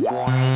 Yeah.